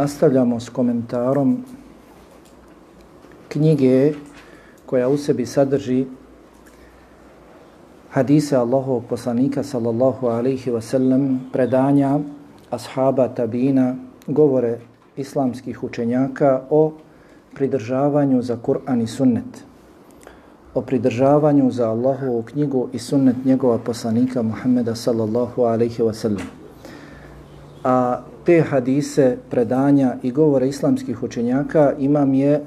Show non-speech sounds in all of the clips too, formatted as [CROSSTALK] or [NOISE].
Nastavljamo s komentarom knjige koja u sebi sadrži hadise Allahovog poslanika sallallahu alaihi wasallam, predanja ashaba tabina, govore islamskih učenjaka o pridržavanju za Kur'an i sunnet, o pridržavanju za Allahovu knjigu i sunnet njegova poslanika Muhammeda sallallahu alaihi wasallam. A te hadise, predanja i govore islamskih učenjaka imam je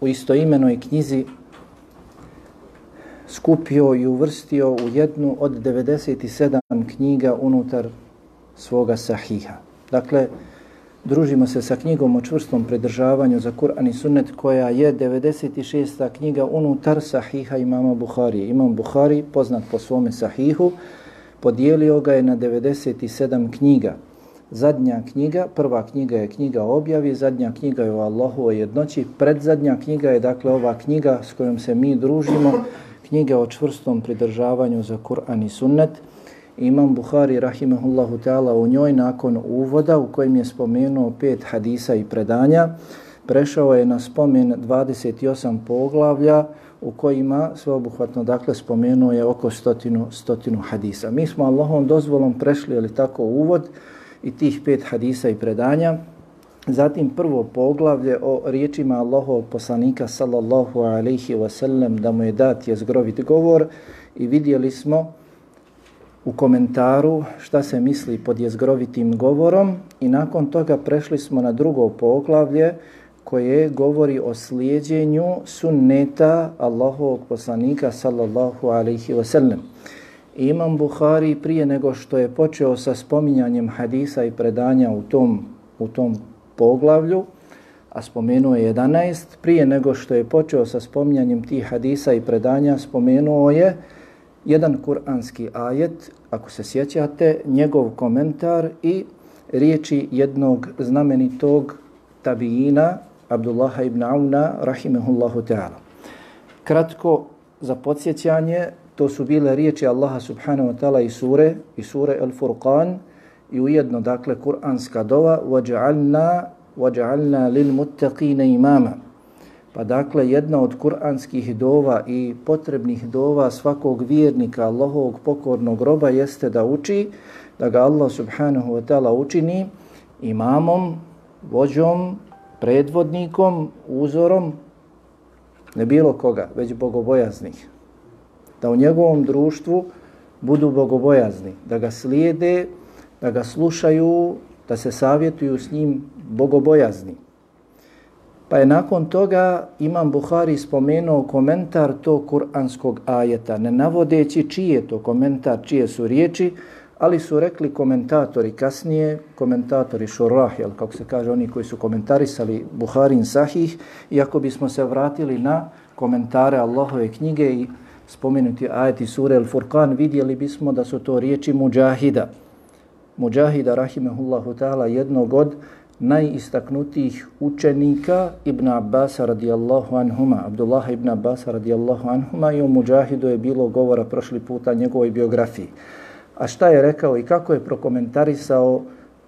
u istoimenoj knjizi skupio i uvrstio u jednu od 97 knjiga unutar svoga sahiha. Dakle, družimo se sa knjigom o čvrstom predržavanju za Kur'an i Sunnet koja je 96. knjiga unutar sahiha imama Buhari. Imam Buhari, poznat po svome sahihu, podijelio ga je na 97 knjiga. Zadnja knjiga, prva knjiga je knjiga o objavi, zadnja knjiga je o Allahu o jednoći, predzadnja knjiga je dakle ova knjiga s kojom se mi družimo, knjiga o čvrstom pridržavanju za Kur'an i Sunnet. Imam Buhari, rahimahullahu ta'ala, u njoj nakon uvoda u kojem je spomenuo pet hadisa i predanja, prešao je na spomen 28 poglavlja u kojima sveobuhvatno dakle spomenuo je oko stotinu, stotinu hadisa. Mi smo Allahom dozvolom prešli ali tako uvod i tih pet hadisa i predanja. Zatim prvo poglavlje o riječima Allahov poslanika sallallahu alaihi wasallam da mu je dat je zgrovit govor. I vidjeli smo u komentaru šta se misli pod jezgrovitim govorom. I nakon toga prešli smo na drugo poglavlje koje govori o slijedjenju sunneta Allahovog poslanika sallallahu alaihi wa I Imam Buhari prije nego što je počeo sa spominjanjem hadisa i predanja u tom, u tom poglavlju, a spomenuo je 11, prije nego što je počeo sa spominjanjem tih hadisa i predanja, spomenuo je jedan kuranski ajet, ako se sjećate, njegov komentar i riječi jednog znamenitog tabijina, Abdullaha ibn Auna, rahimehullahu ta'ala. Kratko, za podsjećanje, to su bile riječi Allaha subhanahu wa ta'ala i sure, i sure Al-Furqan, i ujedno, dakle, kuranska dova, وَجَعَلْنَا وَجَعَلْنَا لِلْمُتَّقِينَ imama. Pa dakle, jedna od kuranskih dova i potrebnih dova svakog vjernika Allahovog pokornog roba jeste da uči, da ga Allah subhanahu wa ta'ala učini imamom, vođom, predvodnikom, uzorom, ne bilo koga, već bogobojaznih. Da u njegovom društvu budu bogobojazni, da ga slijede, da ga slušaju, da se savjetuju s njim bogobojazni. Pa je nakon toga Imam Buhari spomenuo komentar tog kuranskog ajeta, ne navodeći čiji je to komentar, čije su riječi, ali su rekli komentatori kasnije, komentatori šurah, jel, kako se kaže, oni koji su komentarisali Buharin sahih, iako bismo se vratili na komentare Allahove knjige i spomenuti ajeti sure Al-Furqan, vidjeli bismo da su to riječi Mujahida. Mujahida, rahimehullahu ta'ala, jednog od najistaknutijih učenika Ibn Abbas radijallahu anhuma, Abdullah ibn Abbas radijallahu anhuma i o Mujahidu je bilo govora prošli puta njegovoj biografiji. A šta je rekao i kako je prokomentarisao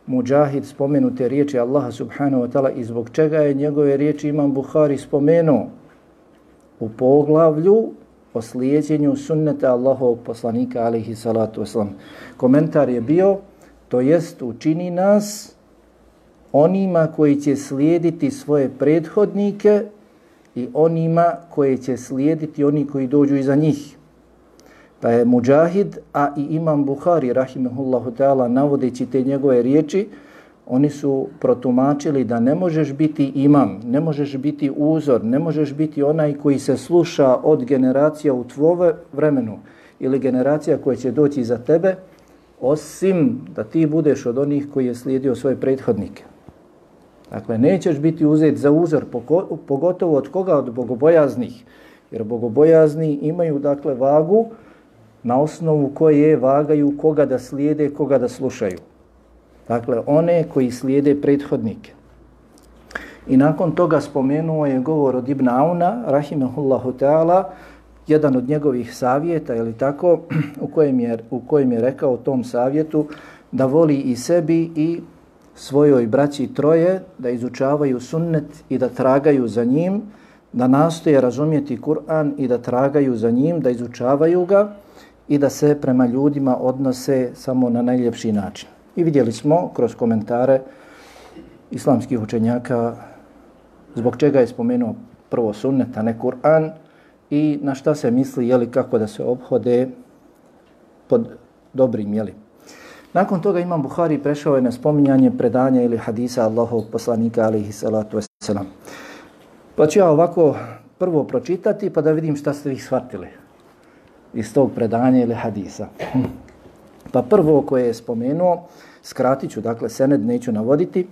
Mujahid spomenute riječi Allaha subhanahu wa ta'ala i zbog čega je njegove riječi Imam Buhari spomenuo u poglavlju o slijedjenju sunneta Allahovog poslanika alaihi salatu wasalam. Komentar je bio, to jest učini nas onima koji će slijediti svoje prethodnike i onima koji će slijediti oni koji dođu iza njih. Pa je Mujahid, a i Imam Buhari, rahimahullahu ta'ala, navodeći te njegove riječi, oni su protumačili da ne možeš biti imam, ne možeš biti uzor, ne možeš biti onaj koji se sluša od generacija u tvove vremenu ili generacija koja će doći za tebe, osim da ti budeš od onih koji je slijedio svoje prethodnike. Dakle, nećeš biti uzet za uzor, pogotovo od koga? Od bogobojaznih. Jer bogobojazni imaju, dakle, vagu na osnovu koje vagaju koga da slijede, koga da slušaju. Dakle, one koji slijede prethodnike. I nakon toga spomenuo je govor od Ibn Auna, rahimahullahu ta'ala, jedan od njegovih savjeta, ili tako, [CLEARS THROAT] u kojem, je, u kojem je rekao tom savjetu da voli i sebi i svojoj braći troje da izučavaju sunnet i da tragaju za njim, da nastoje razumjeti Kur'an i da tragaju za njim, da izučavaju ga i da se prema ljudima odnose samo na najljepši način. I vidjeli smo kroz komentare islamskih učenjaka zbog čega je spomenuo prvo sunnet, a ne Kur'an i na šta se misli, jeli, kako da se obhode pod dobrim, jeli. Nakon toga imam Buhari prešao je na spominjanje predanja ili hadisa Allahov poslanika alihi salatu wasalam. Pa ću ja ovako prvo pročitati pa da vidim šta ste vi shvatili iz tog predanja ili hadisa. Pa prvo koje je spomenuo, skratit ću, dakle sened neću navoditi,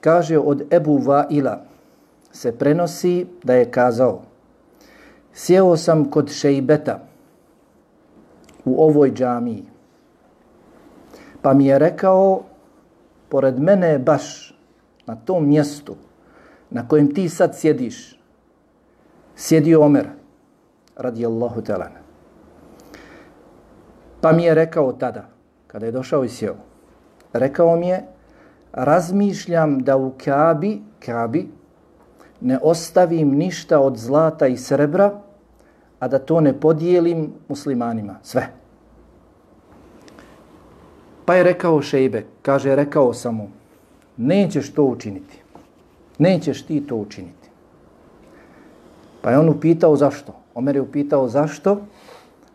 kaže od Ebu Vaila se prenosi da je kazao Sjeo sam kod šejbeta u ovoj džamiji pa mi je rekao pored mene baš na tom mjestu na kojem ti sad sjediš sjedio Omer radijallahu talan pa mi je rekao tada kada je došao i sjeo rekao mi je razmišljam da u Kabi, Kabi ne ostavim ništa od zlata i srebra, a da to ne podijelim muslimanima. Sve. Pa je rekao Šejbe, kaže, rekao sam mu, nećeš to učiniti. Nećeš ti to učiniti. Pa je on upitao zašto. Omer je upitao zašto,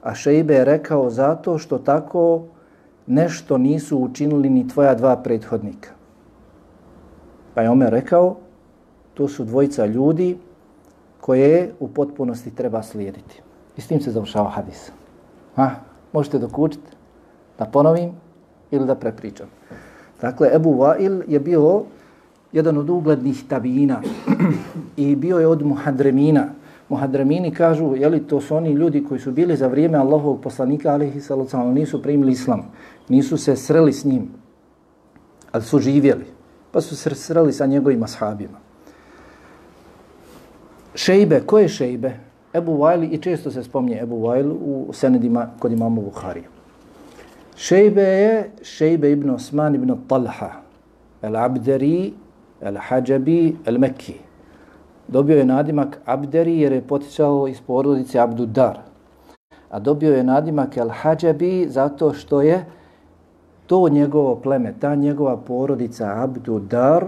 a Šejbe je rekao zato što tako nešto nisu učinili ni tvoja dva prethodnika. Pa je Omer rekao, to su dvojica ljudi koje u potpunosti treba slijediti. I s tim se završava hadis. Ha, možete dokučiti da ponovim ili da prepričam. Dakle, Ebu Vail je bio jedan od uglednih tabijina i bio je od muhadremina. Muhadramini kažu, je li to su oni ljudi koji su bili za vrijeme Allahovog poslanika, ali ih nisu primili islam, nisu se sreli s njim, ali su živjeli, pa su se sreli sa njegovim ashabima. Šejbe, ko je Šejbe? Ebu Vajli, i često se spomnje Ebu Vajl u senedima kod imama Buhari. Šejbe je Šejbe ibn Osman ibn Talha, el Abderi, el Hadžabi, el Mekki. Dobio je nadimak Abderi jer je potičao iz porodice Abdudar. A dobio je nadimak el Hadžabi zato što je to njegovo pleme, ta njegova porodica Abdudar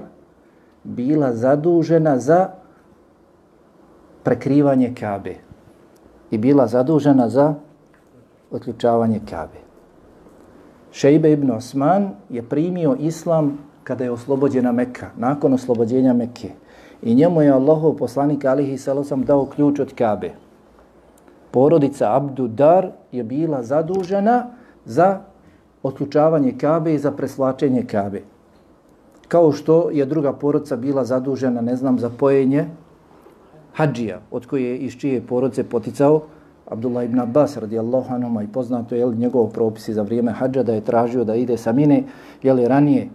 bila zadužena za prekrivanje Kabe i bila zadužena za otključavanje Kabe. Šejbe ibn Osman je primio islam kada je oslobođena Mekka, nakon oslobođenja Mekke. I njemu je Allahov poslanik alihi salosam dao ključ od Kabe. Porodica Abdu Dar je bila zadužena za otključavanje Kabe i za preslačenje Kabe. Kao što je druga porodica bila zadužena, ne znam, za pojenje hađija, od koje je iz čije porodice poticao Abdullah ibn Abbas radijallahu anhu i poznato je njegov propisi za vrijeme hađa da je tražio da ide sa mine, je li ranije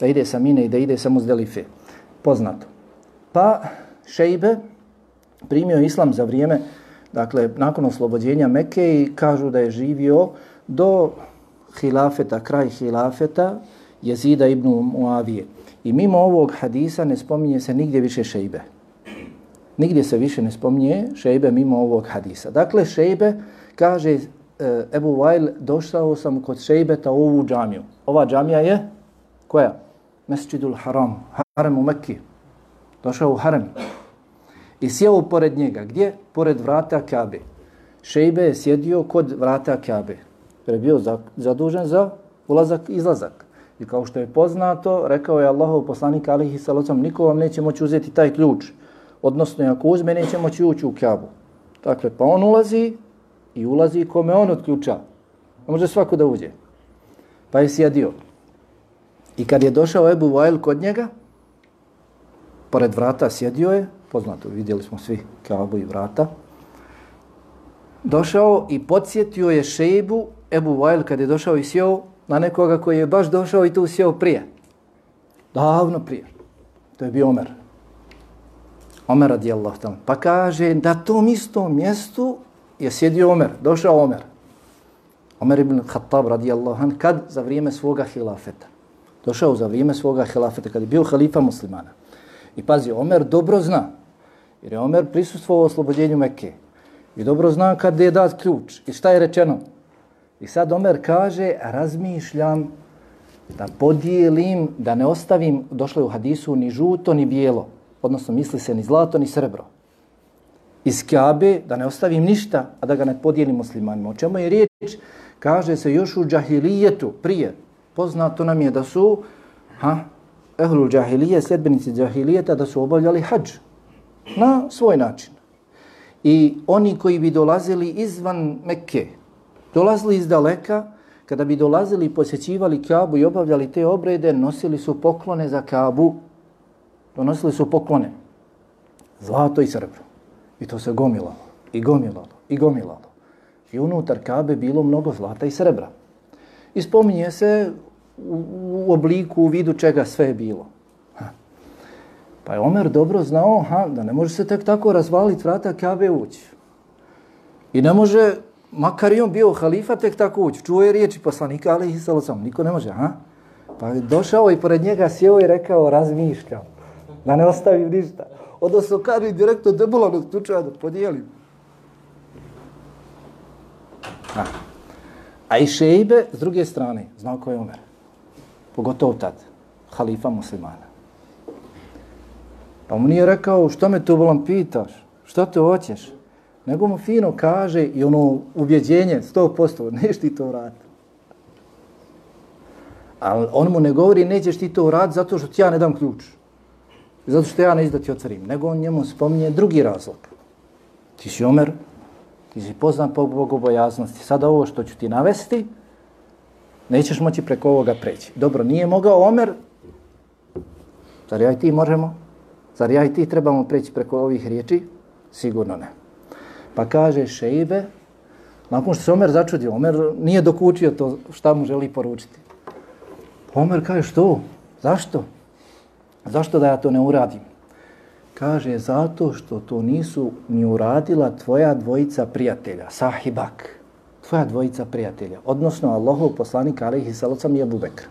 da ide sa mine i da ide samo s delife. Poznato. Pa Šejbe primio islam za vrijeme, dakle, nakon oslobođenja Mekke i kažu da je živio do hilafeta, kraj hilafeta Jezida ibn Muavije. I mimo ovog hadisa ne spominje se nigdje više Šejbe. Nigdje se više ne spominje šejbe mimo ovog hadisa. Dakle, šejbe kaže e, Ebu Vail, došao sam kod šejbeta u ovu džamiju. Ova džamija je koja? Mesčidul Haram, Haram u Mekki. Došao u Harem. I sjeo pored njega. Gdje? Pored vrata Kabe. Šejbe je sjedio kod vrata Kabe. Jer je bio zadužen za ulazak i izlazak. I kao što je poznato, rekao je Allahov poslanik alihi salacom, niko vam neće moći uzeti taj ključ odnosno ako uzme, neće moći ući u Kabu. Dakle, pa on ulazi i ulazi kome on odključa. Ne pa može svako da uđe. Pa je sjedio. I kad je došao Ebu Vajl kod njega, pored vrata sjedio je, poznato, vidjeli smo svi Kaabu i vrata, došao i podsjetio je šejbu Ebu Vajl kad je došao i sjeo na nekoga koji je baš došao i tu sjeo prije. Davno prije. To je bio Omer, Omer radijallahu ta'ala. Pa kaže da tom istom mjestu je sjedio Omer, došao Omer. Omer ibn Khattab radijallahu an kad za vrijeme svoga hilafeta. Došao za vrijeme svoga hilafeta, kad je bio halifa muslimana. I pazi, Omer dobro zna, jer je Omer prisustvo u oslobođenju Mekke. I dobro zna kad je dat ključ. I šta je rečeno? I sad Omer kaže, razmišljam da podijelim, da ne ostavim, došlo je u hadisu, ni žuto, ni bijelo. Odnosno, misli se ni zlato, ni srebro. Iz Kabe, da ne ostavim ništa, a da ga ne podijelim muslimanima. O čemu je riječ? Kaže se još u džahilijetu, prije. Poznato nam je da su, ha, ehlul džahilije, sljedbenici džahilijeta, da su obavljali hađ na svoj način. I oni koji bi dolazili izvan Mekke, dolazili iz daleka, kada bi dolazili i posjećivali Kabu i obavljali te obrede, nosili su poklone za Kabu, donosili su poklone, zlato i srebro. I to se gomilalo, i gomilalo, i gomilalo. I unutar Kabe bilo mnogo zlata i srebra. I spominje se u, u obliku, u vidu čega sve je bilo. Ha. Pa je Omer dobro znao ha, da ne može se tek tako razvaliti vrata Kabe ući. I ne može makar i on bio halifa, tek tako ući. Čuo je riječi poslanika, ali i sam, niko ne može, ha? Pa je došao i pored njega sjeo i rekao, razmišljam, da ne ostavim ništa. Odnosno, kaže direktno debolanog slučaja da podijelim. Ha. A i šejbe, s druge strane, znao ko je Omer. Pogotovo tad, halifa muslimana. Pa mu nije rekao, što me tu volam pitaš? Što te hoćeš? nego mu fino kaže i ono ubjeđenje, 100%, neš ti to vrat. Ali on mu ne govori, nećeš ti to vrat zato što ti ja ne dam ključ. Zato što ja ne izdati otvorim. Nego on njemu spominje drugi razlog. Ti si omer, ti si poznat po bogobojaznosti. Sada ovo što ću ti navesti, nećeš moći preko ovoga preći. Dobro, nije mogao omer, zar ja i ti možemo? Zar ja i ti trebamo preći preko ovih riječi? Sigurno ne. Pa kaže Šeibe, nakon što se Omer začudio, Omer nije dokučio to šta mu želi poručiti. Omer kaže što? Zašto? Zašto da ja to ne uradim? Kaže, zato što to nisu ni uradila tvoja dvojica prijatelja, sahibak, tvoja dvojica prijatelja, odnosno Allahov poslanik, alaihi salocam, Abu Bekr.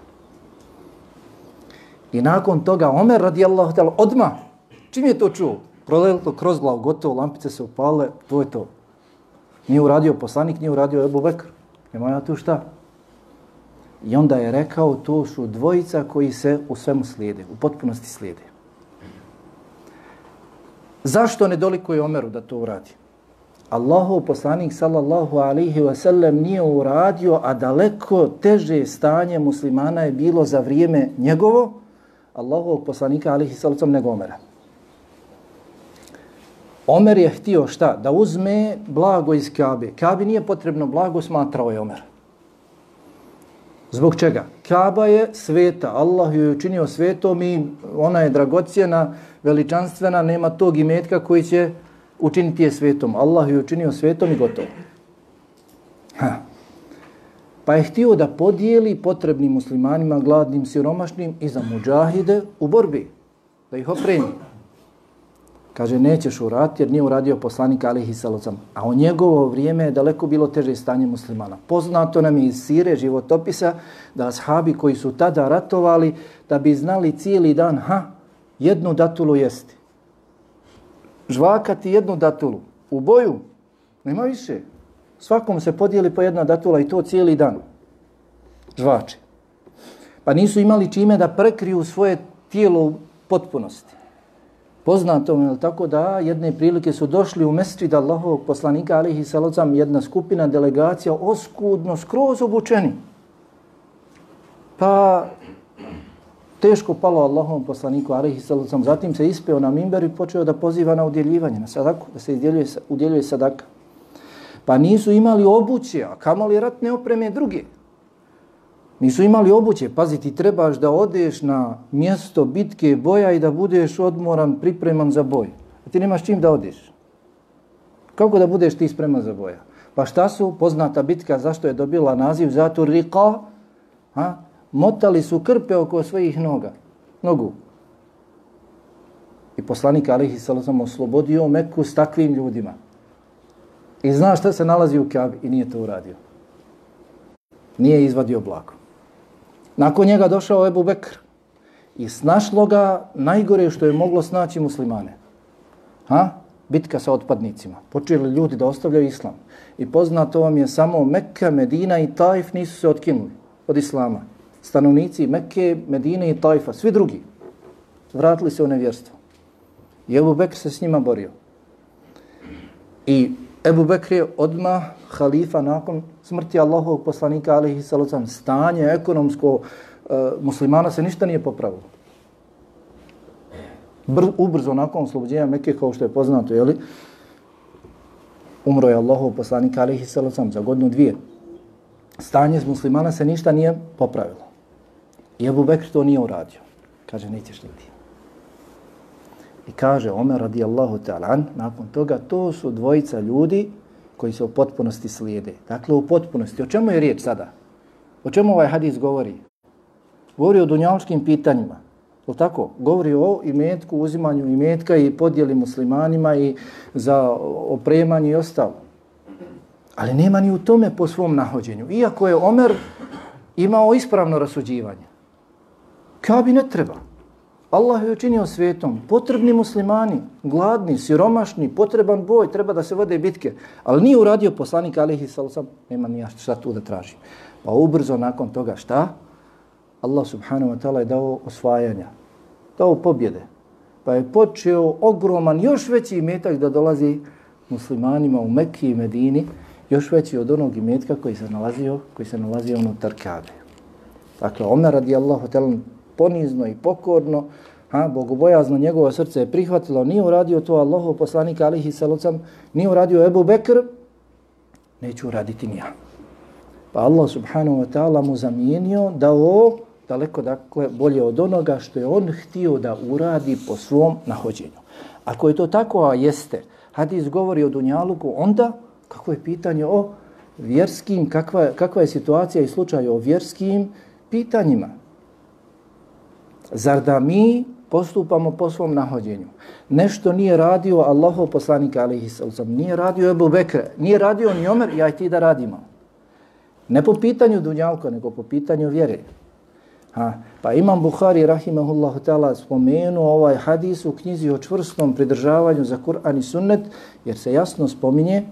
I nakon toga Omer radijallahu ta'ala odma, čim je to čuo? prolelo kroz glavu, gotovo, lampice se upale, to je to. Nije uradio poslanik, nije uradio Ebu Bekr. Nema ja tu šta. I onda je rekao, to su dvojica koji se u svemu slijede, u potpunosti slijede. Zašto ne dolikuje Omeru da to uradi? Allahov poslanik sallallahu alaihi wa sallam nije uradio, a daleko teže stanje muslimana je bilo za vrijeme njegovo, Allahov poslanika alaihi sallam nego Omera. Omer je htio šta? Da uzme blago iz Kabe. Kabe nije potrebno blago, smatrao je Omer. Zbog čega? Kaba je sveta. Allah ju je učinio svetom i ona je dragocijena, veličanstvena, nema tog imetka koji će učiniti je svetom. Allah ju je učinio svetom i gotovo. Ha. Pa je htio da podijeli potrebnim muslimanima, gladnim, siromašnim i za muđahide u borbi. Da ih opremi. Kaže, nećeš urati jer nije uradio poslanik alihi salocam. A u njegovo vrijeme je daleko bilo teže stanje muslimana. Poznato nam je iz sire životopisa da ashabi koji su tada ratovali da bi znali cijeli dan, ha, jednu datulu jesti. Žvakati jednu datulu. U boju nema više. Svakom se podijeli po jedna datula i to cijeli dan. Žvače. Pa nisu imali čime da prekriju svoje tijelo u potpunosti poznato je tako da jedne prilike su došli u mesčid Allahovog poslanika alihi salocam jedna skupina delegacija oskudno skroz obučeni. Pa teško palo Allahom poslaniku alihi salocam. Zatim se ispeo na mimber i počeo da poziva na udjeljivanje, na sadaku, da se udjeljuje, udjeljuje sadaka. Pa nisu imali obuće, a kamali ratne opreme druge. Nisu imali obuće. Pazi, ti trebaš da odeš na mjesto bitke boja i da budeš odmoran, pripreman za boj. A ti nemaš čim da odeš. Kako da budeš ti spreman za boja? Pa šta su poznata bitka, zašto je dobila naziv? Zato rika, ha? Motali su krpe oko svojih noga. Nogu. I poslanik Alihi Salazam oslobodio Meku s takvim ljudima. I zna šta se nalazi u Kabi i nije to uradio. Nije izvadio blago. Nakon njega došao Ebu Bekr i snašlo ga najgore što je moglo snaći muslimane. Ha? Bitka sa otpadnicima. Počeli ljudi da ostavljaju islam. I poznato vam je samo Mekka, Medina i Taif nisu se otkinuli od islama. Stanovnici Mekke, Medine i Taifa, svi drugi, vratili se u nevjerstvo. I Ebu Bekr se s njima borio. I Ebu Bekr je odmah halifa nakon smrti Allahovog poslanika, alihi salocam, stanje ekonomsko e, muslimana se ništa nije popravilo. Br ubrzo nakon oslobođenja Mekke, kao što je poznato, jeli, umro je Allahov poslanik, alihi salocam, za godinu dvije. Stanje s muslimana se ništa nije popravilo. I Ebu Bekr to nije uradio. Kaže, nećeš li ti. I kaže Omer radijallahu ta'ala nakon toga, to su dvojica ljudi koji se u potpunosti slijede. Dakle, u potpunosti. O čemu je riječ sada? O čemu ovaj hadis govori? Govori o dunjalskim pitanjima. Je tako? Govori o imetku, uzimanju imetka i podijeli muslimanima i za opremanje i ostalo. Ali nema ni u tome po svom nahođenju. Iako je Omer imao ispravno rasuđivanje. Kabi ne treba. Allah je učinio svijetom potrebni muslimani, gladni, siromašni, potreban boj, treba da se vode bitke. Ali nije uradio poslanik Alihi Salusam, nema nija šta tu da traži. Pa ubrzo nakon toga šta? Allah subhanahu wa ta'ala je dao osvajanja, dao pobjede. Pa je počeo ogroman, još veći imetak da dolazi muslimanima u Mekki i Medini, još veći od onog imetka koji se nalazio, koji se nalazio unutar Kabe. Dakle, Omer radijallahu ta'ala ponizno i pokorno, a bogobojazno njegovo srce je prihvatilo, nije uradio to Allahu poslanik alihi salocam, nije uradio Ebu Bekr, neću uraditi nija. Pa Allah subhanahu wa ta'ala mu zamijenio da o daleko dakle bolje od onoga što je on htio da uradi po svom nahođenju. Ako je to tako, a jeste, hadis govori o Dunjaluku, onda kako je pitanje o vjerskim, kakva, kakva je situacija i slučaj o vjerskim pitanjima. Zar da mi postupamo po svom nahođenju? Nešto nije radio Allahov poslanik alaihi sallam, nije radio Ebu Bekre, nije radio ni Omer, ja i ti da radimo. Ne po pitanju dunjalka, nego po pitanju vjere. Ha, pa imam Buhari, rahimahullahu ta'ala, spomenuo ovaj hadis u knjizi o čvrstom pridržavanju za Kur'an i sunnet, jer se jasno spominje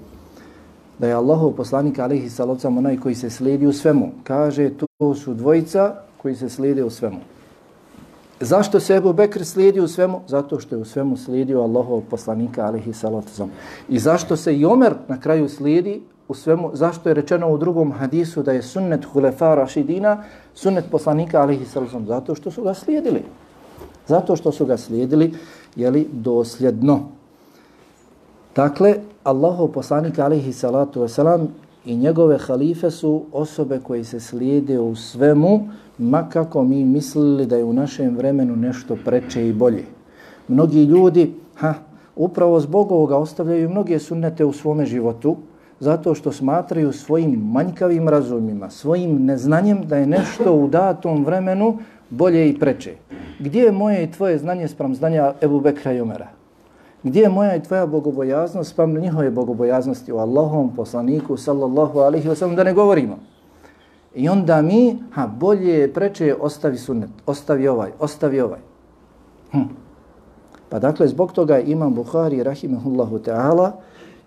da je Allahov poslanik alaihi sallam onaj koji se slijedi u svemu. Kaže, to su dvojica koji se slijede u svemu. Zašto se Ebu Bekr slijedi u svemu? Zato što je u svemu slijedio Allahov poslanika alihi salatuzom. I zašto se i Omer na kraju slijedi u svemu? Zašto je rečeno u drugom hadisu da je sunnet hulefa rašidina, sunnet poslanika alihi salatuzom? Zato što su ga slijedili. Zato što su ga slijedili, jeli, dosljedno. Dakle, Allahov poslanik alihi salatu wasalam i njegove halife su osobe koji se slijede u svemu, makako mi mislili da je u našem vremenu nešto preče i bolje. Mnogi ljudi, ha, upravo zbog ovoga ostavljaju mnoge sunnete u svome životu, zato što smatraju svojim manjkavim razumima, svojim neznanjem da je nešto u datom vremenu bolje i preče. Gdje je moje i tvoje znanje sprem znanja Ebu Bekra i Omera? Gdje je moja i tvoja bogobojaznost sprem njihove bogobojaznosti u Allahom poslaniku sallallahu alihi wa sallam da ne govorimo? I onda mi, ha, bolje preče ostavi sunnet, ostavi ovaj, ostavi ovaj. Hm. Pa dakle, zbog toga imam Bukhari, rahimahullahu ta'ala,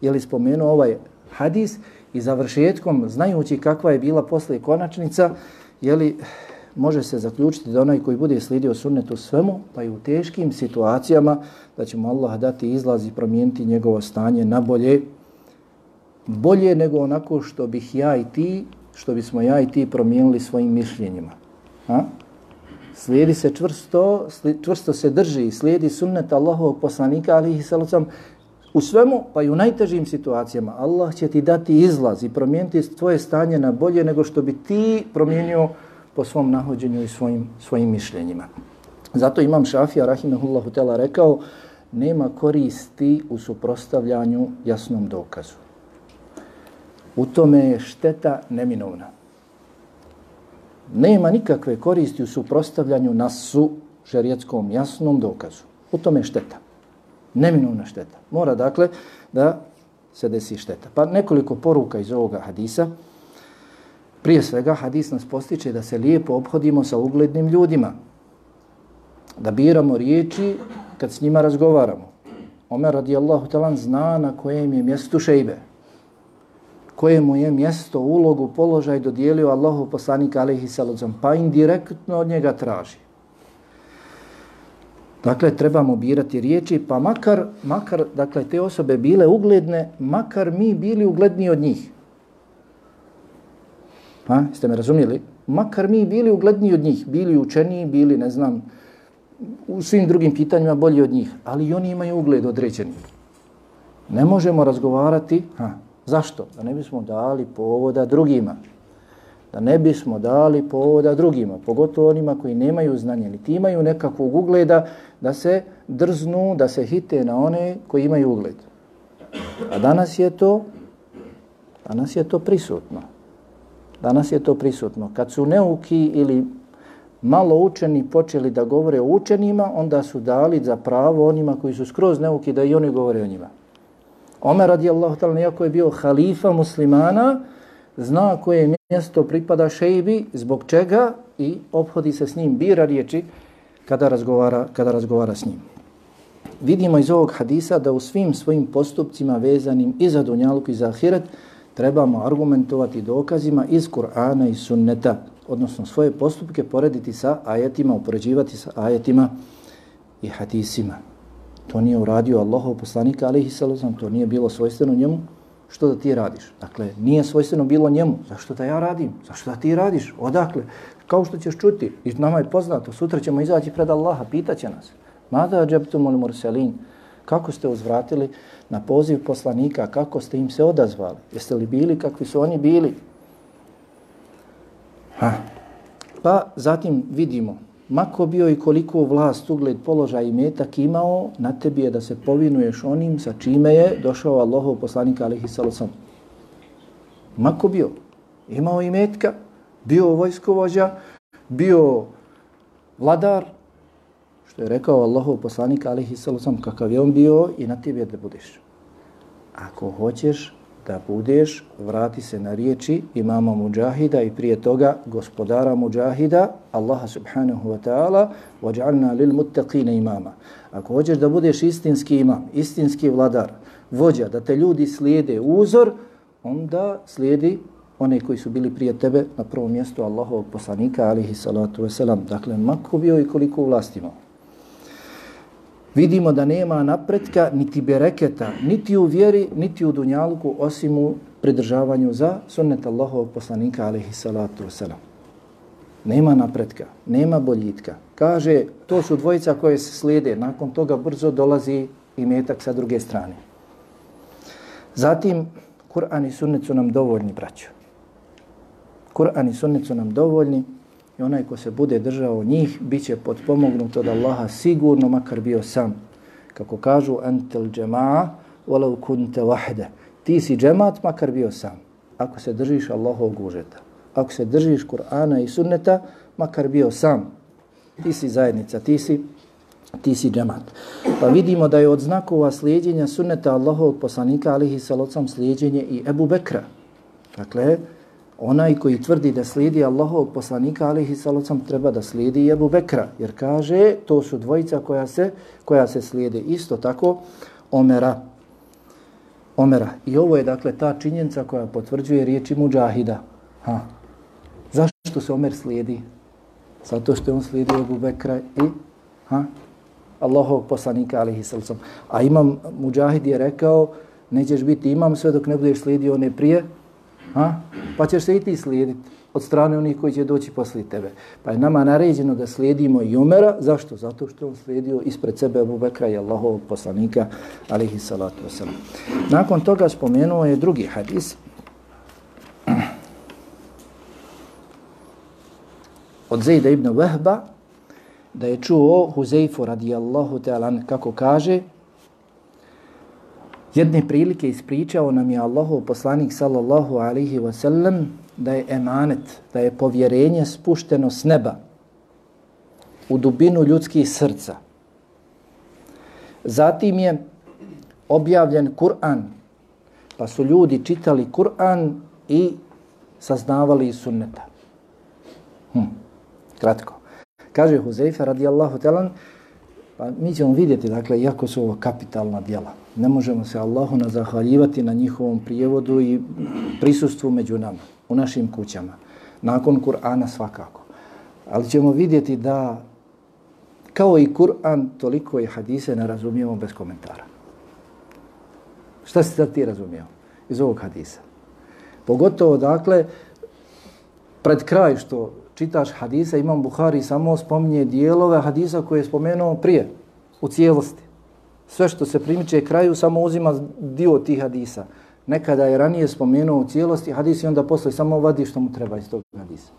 je li spomenuo ovaj hadis i završetkom, znajući kakva je bila posle konačnica, je li može se zaključiti da onaj koji bude slidio sunnetu svemu, pa i u teškim situacijama, da će mu Allah dati izlaz i promijeniti njegovo stanje na bolje, bolje nego onako što bih ja i ti što bismo ja i ti promijenili svojim mišljenjima. A? Slijedi se čvrsto, čvrsto se drži i slijedi sunnet Allahovog poslanika, ali ih salacom, u svemu, pa i u najtežim situacijama, Allah će ti dati izlaz i promijeniti tvoje stanje na bolje nego što bi ti promijenio po svom nahođenju i svojim, svojim mišljenjima. Zato imam Šafija, rahimahullahu tela, rekao, nema koristi u suprostavljanju jasnom dokazu. U tome je šteta neminovna. Nema nikakve koristi u suprostavljanju nasu šerijetskom jasnom dokazu. U tome je šteta. Neminovna šteta. Mora dakle da se desi šteta. Pa nekoliko poruka iz ovoga hadisa. Prije svega hadis nas postiče da se lijepo obhodimo sa uglednim ljudima. Da biramo riječi kad s njima razgovaramo. Omer radijallahu talan zna na kojem je mjestu šejbe. Kojemu je mjesto, ulogu, položaj dodijelio Allahu poslanika alaihi sallam. Pa indirektno od njega traži. Dakle, trebamo birati riječi, pa makar, makar dakle, te osobe bile ugledne, makar mi bili ugledniji od njih. Pa, ste me razumijeli? Makar mi bili ugledniji od njih, bili učeniji, bili, ne znam, u svim drugim pitanjima bolji od njih, ali oni imaju ugled određeni. Ne možemo razgovarati, ha, zašto? Da ne bismo dali povoda drugima. Da ne bismo dali povoda drugima, pogotovo onima koji nemaju znanje, niti imaju nekakvog ugleda, da se drznu, da se hite na one koji imaju ugled. A danas je to, danas je to prisutno. Danas je to prisutno. Kad su neuki ili malo učeni počeli da govore o učenima, onda su dali za pravo onima koji su skroz neuki da i oni govore o njima. Omer radijallahu ta'ala, iako je bio halifa muslimana, zna koje mjesto pripada šejbi, zbog čega i obhodi se s njim, bira riječi kada razgovara, kada razgovara s njim. Vidimo iz ovog hadisa da u svim svojim postupcima vezanim i za dunjaluk i za ahiret trebamo argumentovati dokazima iz Kur'ana i sunneta, odnosno svoje postupke porediti sa ajetima, upoređivati sa ajetima i hadisima. To nije uradio Allahov poslanika, alaihi sallam, to nije bilo svojstveno njemu, što da ti radiš? Dakle, nije svojstveno bilo njemu. Zašto da ja radim? Zašto da ti radiš? Odakle? Kao što ćeš čuti, i nama je poznato, sutra ćemo izaći pred Allaha, pitaće nas. Mada džabtumul murselin, kako ste uzvratili na poziv poslanika, kako ste im se odazvali? Jeste li bili kakvi su oni bili? Ha. Pa zatim vidimo, mako bio i koliko vlast, ugled, položaj i metak imao, na tebi je da se povinuješ onim sa čime je došao Allahov poslanik alihi salosam. Mako bio, imao i metka, bio vojskovođa, bio vladar, što je rekao Allahov poslanik alihi salosam, kakav je on bio i na tebi je da budeš. Ako hoćeš da budeš, vrati se na riječi imama Mujahida i prije toga gospodara Mujahida, Allaha subhanahu wa ta'ala, وَجْعَلْنَا لِلْمُتَّقِينَ imama. Ako hoćeš da budeš istinski imam, istinski vladar, vođa, da te ljudi slijede uzor, onda slijedi one koji su bili prije tebe na prvom mjestu Allahovog poslanika, alihi salatu wasalam. Dakle, mako bio i koliko vlast imao vidimo da nema napretka niti bereketa, niti u vjeri, niti u dunjalku, osim u pridržavanju za sunnet Allahovog poslanika, alaihi salatu wasalam. Nema napretka, nema boljitka. Kaže, to su dvojica koje se slijede, nakon toga brzo dolazi i metak sa druge strane. Zatim, Kur'an i sunnet su nam dovoljni, braćo. Kur'an i sunnet su nam dovoljni, I onaj ko se bude držao njih, bit će potpomognut od Allaha sigurno, makar bio sam. Kako kažu, entel džema'a, walau kunte wahde. Ti si džemat, makar bio sam. Ako se držiš Allahovog užeta. Ako se držiš Kur'ana i sunneta, makar bio sam. Ti si zajednica, ti si, ti si džemat. Pa vidimo da je od znakova slijedjenja sunneta Allahovog poslanika, alihi salocom slijedjenje i Ebu Bekra. Dakle, onaj koji tvrdi da slijedi Allahovog poslanika alihi salocam treba da slijedi Ebu Bekra jer kaže to su dvojica koja se koja se slijede. Isto tako Omera. Omera. I ovo je dakle ta činjenica koja potvrđuje riječi Mujahida. Ha. zašto se Omer slijedi? Zato što je on slijedio Ebu Bekra i ha Allahov poslanika alihi salocam a imam Mujahid je rekao nećeš biti imam sve dok ne budeš slijedio one prije Ha? Pa ćeš se i ti slijediti od strane onih koji će doći poslije tebe. Pa je nama naređeno da slijedimo i Umera. Zašto? Zato što on slijedio ispred sebe Abu Bekra i Allahovog poslanika, alihi salatu wasalam. Nakon toga spomenuo je drugi hadis. Od Zejda ibn Vehba, da je čuo Huzeifu radijallahu ta'ala kako kaže, Jedne prilike ispričao nam je Allahov poslanik sallallahu alaihi wa sallam da je emanet, da je povjerenje spušteno s neba u dubinu ljudskih srca. Zatim je objavljen Kur'an, pa su ljudi čitali Kur'an i saznavali iz sunneta. Hm, kratko. Kaže Huzeyfe radijallahu talan, pa mi ćemo vidjeti, dakle, iako su ovo kapitalna djela, ne možemo se Allahu na zahvaljivati na njihovom prijevodu i prisustvu među nama, u našim kućama. Nakon Kur'ana svakako. Ali ćemo vidjeti da kao i Kur'an, toliko i hadise ne razumijemo bez komentara. Šta si sad ti razumijeo iz ovog hadisa? Pogotovo, dakle, pred kraj što čitaš hadisa, imam Buhari samo spominje dijelove hadisa koje je spomenuo prije, u cijelosti. Sve što se primiče kraju samo uzima dio tih hadisa. Nekada je ranije spomenuo u cijelosti hadis i onda posle samo vadi što mu treba iz tog hadisa.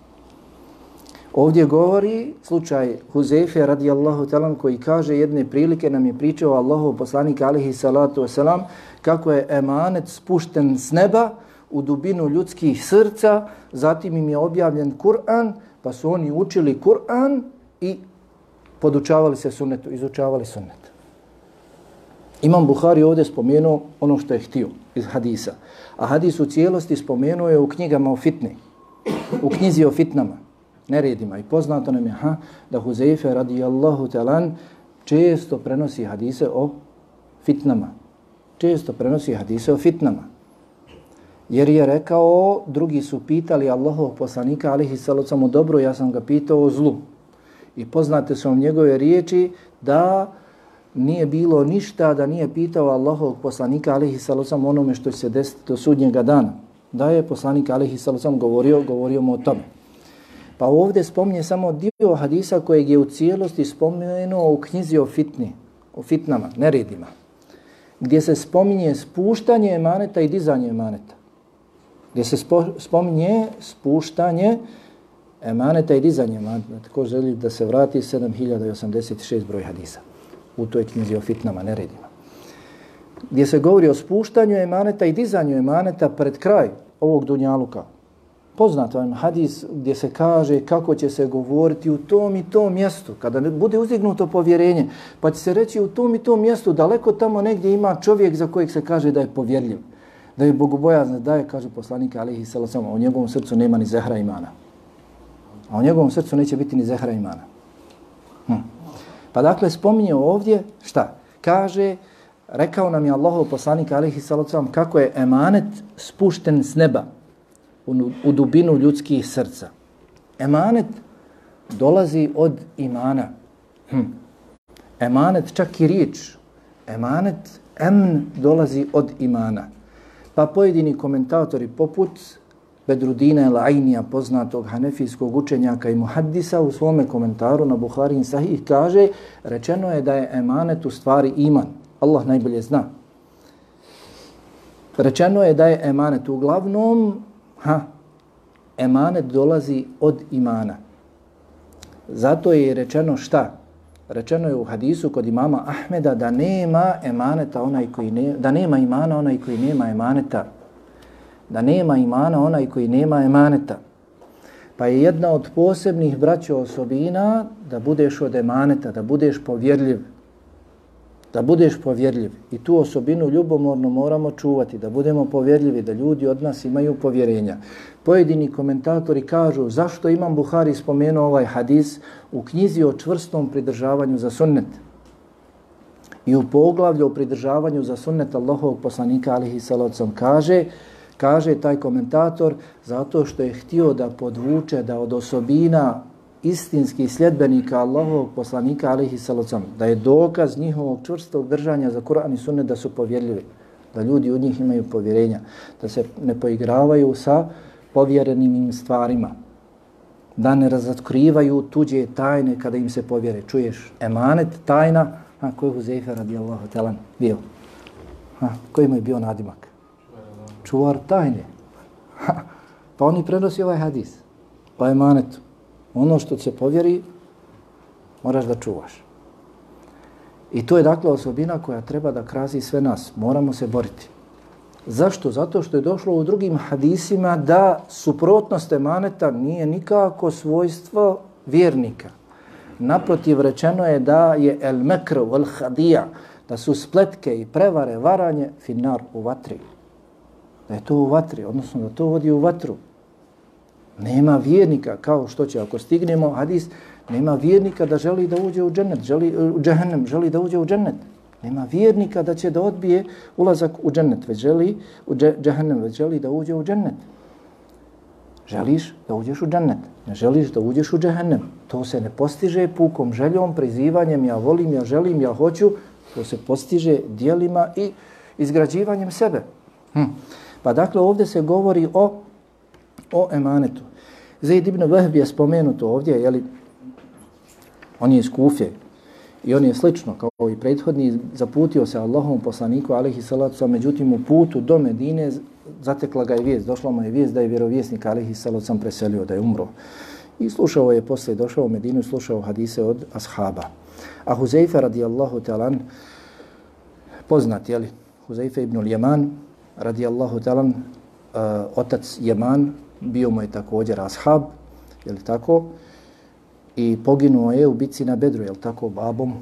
Ovdje govori slučaj Huzefe radijallahu talan koji kaže jedne prilike nam je pričao Allahov poslanik alihi salatu wasalam kako je emanet spušten s neba u dubinu ljudskih srca, zatim im je objavljen Kur'an, pa su oni učili Kur'an i podučavali se sunnetu, izučavali sunnet. Imam Buhari ovdje spomenuo ono što je htio iz hadisa. A hadis u cijelosti spomenuo je u knjigama o fitni, u knjizi o fitnama, neredima. I poznato nam je ha, da Huzeife radijallahu talan često prenosi hadise o fitnama. Često prenosi hadise o fitnama. Jer je rekao, drugi su pitali Allahov poslanika, alihi salacom, dobro, ja sam ga pitao o zlu. I poznate su vam njegove riječi da nije bilo ništa da nije pitao Allahovog poslanika, alihi salacom, onome što će se desiti do sudnjega dana. Da je poslanik, alihi salacom, govorio, govorio mu o tome. Pa ovdje spominje samo dio hadisa kojeg je u cijelosti spomenuo u knjizi o fitni, o fitnama, neredima, gdje se spominje spuštanje emaneta i dizanje emaneta gdje se spo, spominje spuštanje emaneta i dizanje emaneta. Tako želi da se vrati 7086 broj hadisa u toj knjizi o fitnama, neredima. Gdje se govori o spuštanju emaneta i dizanju emaneta pred kraj ovog dunjaluka. Poznato vam hadis gdje se kaže kako će se govoriti u tom i tom mjestu, kada bude uzdignuto povjerenje, pa će se reći u tom i tom mjestu, daleko tamo negdje ima čovjek za kojeg se kaže da je povjerljiv da je bogobojazan, da je, kaže poslanik alihi Salasama, u njegovom srcu nema ni zehra imana. A u njegovom srcu neće biti ni zehra imana. Pa dakle, spominje ovdje, šta? Kaže, rekao nam je Allahov poslanik alihi salacom kako je emanet spušten s neba u, u dubinu ljudskih srca. Emanet dolazi od imana. Hm. Emanet, čak i riječ, emanet, emn dolazi od imana. Pa pojedini komentatori poput Bedrudina el Ainija, poznatog hanefijskog učenjaka i muhaddisa, u svome komentaru na Buharin Sahih kaže, rečeno je da je emanet u stvari iman. Allah najbolje zna. Rečeno je da je emanet uglavnom, ha, emanet dolazi od imana. Zato je rečeno šta? Rečeno je u hadisu kod imama Ahmeda da nema emaneta onaj koji ne, da nema imana onaj koji nema emaneta. Da nema imana onaj koji nema emaneta. Pa je jedna od posebnih braća osobina da budeš od emaneta, da budeš povjerljiv da budeš povjerljiv. I tu osobinu ljubomorno moramo čuvati, da budemo povjerljivi, da ljudi od nas imaju povjerenja. Pojedini komentatori kažu zašto imam Buhari spomenuo ovaj hadis u knjizi o čvrstom pridržavanju za sunnet. I u poglavlju o pridržavanju za sunnet Allahovog poslanika alihi salacom kaže, kaže taj komentator zato što je htio da podvuče da od osobina istinskih sljedbenika Allahovog poslanika alihi salacom, da je dokaz njihovog čvrstog držanja za Kur'an i sunne da su povjerljivi, da ljudi u njih imaju povjerenja, da se ne poigravaju sa povjerenim im stvarima, da ne razotkrivaju tuđe tajne kada im se povjere. Čuješ emanet, tajna, a koji je Huzeyfe radijallahu talan bio? A, koji mu je bio nadimak? Čuvar tajne. Ha, pa oni prenosi ovaj hadis. Pa emanetu ono što se povjeri, moraš da čuvaš. I to je dakle osobina koja treba da krazi sve nas. Moramo se boriti. Zašto? Zato što je došlo u drugim hadisima da suprotnost emaneta nije nikako svojstvo vjernika. Naprotiv rečeno je da je el mekr el hadija, da su spletke i prevare, varanje, finar u vatri. Da je to u vatri, odnosno da to vodi u vatru. Nema vjernika, kao što će, ako stignemo hadis, nema vjernika da želi da uđe u džennet, želi, eh, u džehennem, želi da uđe u džennet. Nema vjernika da će da odbije ulazak u džennet, već želi u džehennem, već želi da uđe u džennet. Želiš da uđeš u džennet, ne želiš da uđeš u džehennem. To se ne postiže pukom željom, prizivanjem, ja volim, ja želim, ja hoću. To se postiže dijelima i izgrađivanjem sebe. Hm. Pa dakle ovdje se govori o, o emanetu. Zaid ibn Vahb je spomenuto ovdje, jeli, on je iz Kufje i on je slično kao i prethodni, zaputio se Allahom poslaniku, alihi salatu, međutim u putu do Medine zatekla ga je vijest, došla mu je vijest da je vjerovjesnik alihi salatu sam preselio, da je umro. I slušao je posle, došao u Medinu i slušao hadise od ashaba. A Huzeyfe radijallahu talan, poznat, jeli, Huzeyfe ibn Ljeman, radijallahu talan, uh, otac Jeman, bio mu je također ashab, je li tako? I poginuo je u bici na Bedru, je li tako, babom?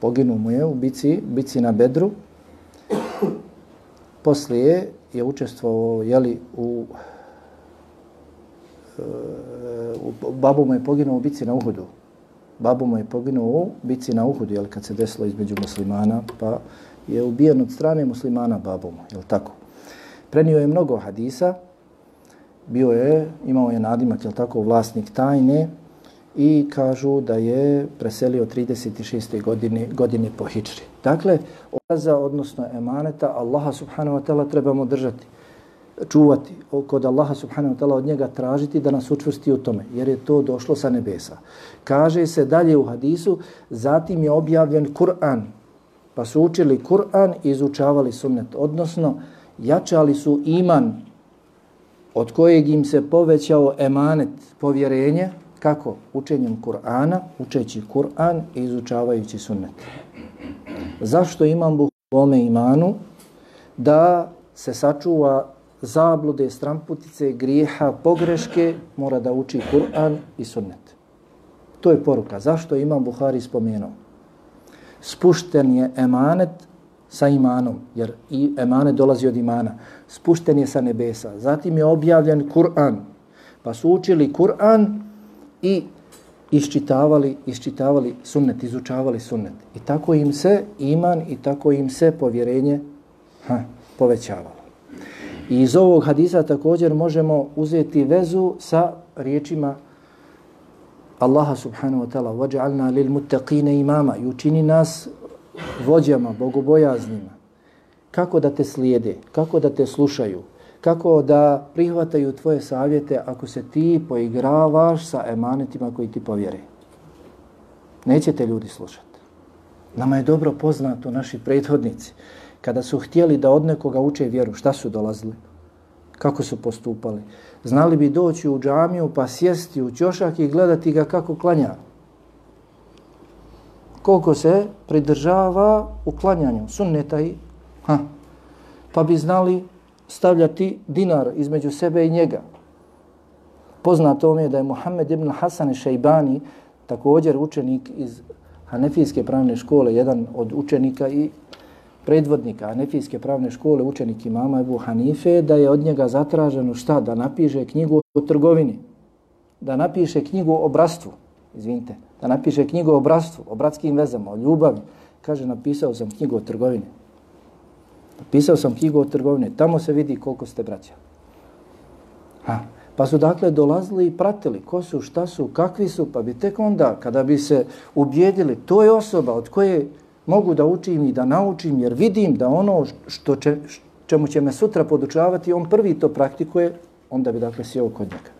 Poginuo mu je u bici, bici na Bedru. Poslije je učestvovao, je li, u, uh, mu je poginuo u bici na Uhudu. Babu mu je poginuo u bici na Uhudu, je li, kad se desilo između muslimana, pa je ubijen od strane muslimana babom, je li tako? Prenio je mnogo hadisa, bio je, imao je nadimak, je tako, vlasnik tajne i kažu da je preselio 36. godine, godine po hičri. Dakle, obraza, odnosno emaneta, Allaha subhanahu wa ta'ala trebamo držati, čuvati, kod Allaha subhanahu wa ta'ala od njega tražiti da nas učvrsti u tome, jer je to došlo sa nebesa. Kaže se dalje u hadisu, zatim je objavljen Kur'an, pa su učili Kur'an i izučavali sunnet, odnosno jačali su iman od kojeg im se povećao emanet povjerenje, kako? Učenjem Kur'ana, učeći Kur'an i izučavajući sunnet. Zašto imam Bog u imanu? Da se sačuva zablude, stramputice, grijeha, pogreške, mora da uči Kur'an i sunnet. To je poruka. Zašto imam Buhari spomenuo? Spušten je emanet sa imanom, jer i emanet dolazi od imana spušten je sa nebesa. Zatim je objavljen Kur'an. Pa su učili Kur'an i iščitavali, iščitavali sunnet, izučavali sunnet. I tako im se iman i tako im se povjerenje ha, povećavalo. I iz ovog hadisa također možemo uzeti vezu sa riječima Allaha subhanahu wa ta'ala وَجَعَلْنَا لِلْمُتَّقِينَ imama i učini nas vođama, bogobojaznima kako da te slijede, kako da te slušaju, kako da prihvataju tvoje savjete ako se ti poigravaš sa emanetima koji ti povjere. Nećete ljudi slušati. Nama je dobro poznato naši prethodnici. Kada su htjeli da od nekoga uče vjeru, šta su dolazili? Kako su postupali? Znali bi doći u džamiju pa sjesti u ćošak i gledati ga kako klanja. Koliko se pridržava u klanjanju sunneta i Ha. Pa bi znali stavljati dinar između sebe i njega. Poznato mi je da je Muhammed ibn Hasan Šejbani, također učenik iz Hanefijske pravne škole, jedan od učenika i predvodnika Hanefijske pravne škole, učenik imama Ebu Hanife, da je od njega zatraženo šta? Da napiše knjigu o trgovini. Da napiše knjigu o bratstvu. Izvinite. Da napiše knjigu o bratstvu, o bratskim vezama, o ljubavi. Kaže, napisao sam knjigu o trgovini. Napisao sam knjigu o trgovini. tamo se vidi koliko ste braća. Ha. Pa su dakle dolazili i pratili ko su, šta su, kakvi su, pa bi tek onda, kada bi se ubjedili, to je osoba od koje mogu da učim i da naučim, jer vidim da ono što će, čemu će me sutra podučavati, on prvi to praktikuje, onda bi dakle sjeo kod njega.